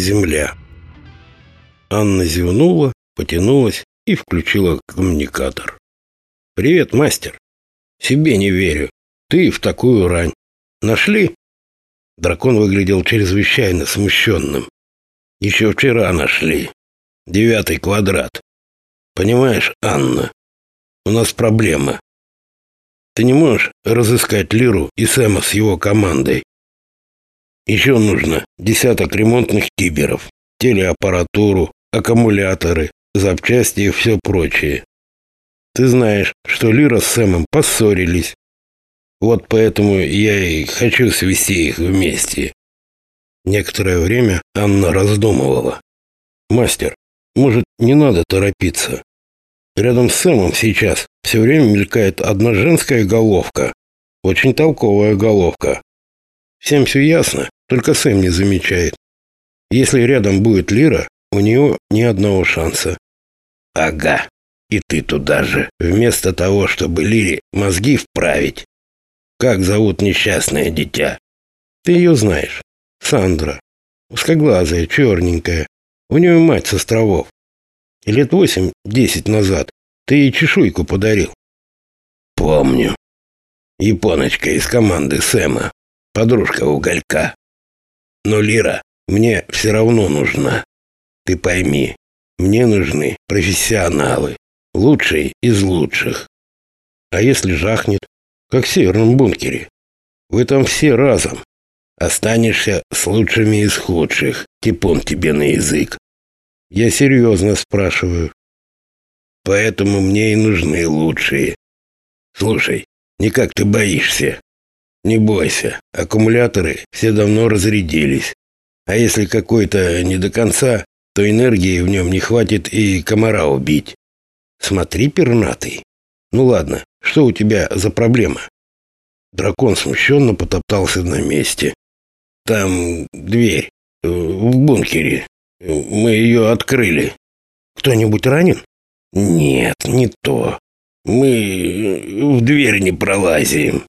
земля. Анна зевнула, потянулась и включила коммуникатор. «Привет, мастер. Себе не верю. Ты в такую рань. Нашли?» Дракон выглядел чрезвычайно смущенным. «Еще вчера нашли. Девятый квадрат. Понимаешь, Анна, у нас проблема. Ты не можешь разыскать Лиру и Сэма с его командой. Еще нужно десяток ремонтных киберов, телеаппаратуру, аккумуляторы, запчасти и все прочее. Ты знаешь, что Лира с Сэмом поссорились. Вот поэтому я и хочу свести их вместе. Некоторое время Анна раздумывала. Мастер, может, не надо торопиться? Рядом с Сэмом сейчас все время мелькает одна женская головка. Очень толковая головка. Всем все ясно, только Сэм не замечает. Если рядом будет Лира, у него ни одного шанса. Ага, и ты туда же, вместо того, чтобы Лире мозги вправить. Как зовут несчастное дитя? Ты ее знаешь. Сандра. Узкоглазая, черненькая. У нее мать с островов. И лет восемь-десять назад ты ей чешуйку подарил. Помню. Японочка из команды Сэма. Подружка уголька. Но Лира мне все равно нужна. Ты пойми, мне нужны профессионалы, лучшие из лучших. А если жахнет, как в северном бункере? Вы там все разом. Останешься с лучшими из худших. Типун тебе на язык. Я серьезно спрашиваю. Поэтому мне и нужны лучшие. Слушай, никак ты боишься. Не бойся, аккумуляторы все давно разрядились. А если какой-то не до конца, то энергии в нем не хватит и комара убить. Смотри, пернатый. Ну ладно, что у тебя за проблема? Дракон смущенно потоптался на месте. Там дверь э, в бункере. Мы ее открыли. Кто-нибудь ранен? Нет, не то. Мы в дверь не пролазим.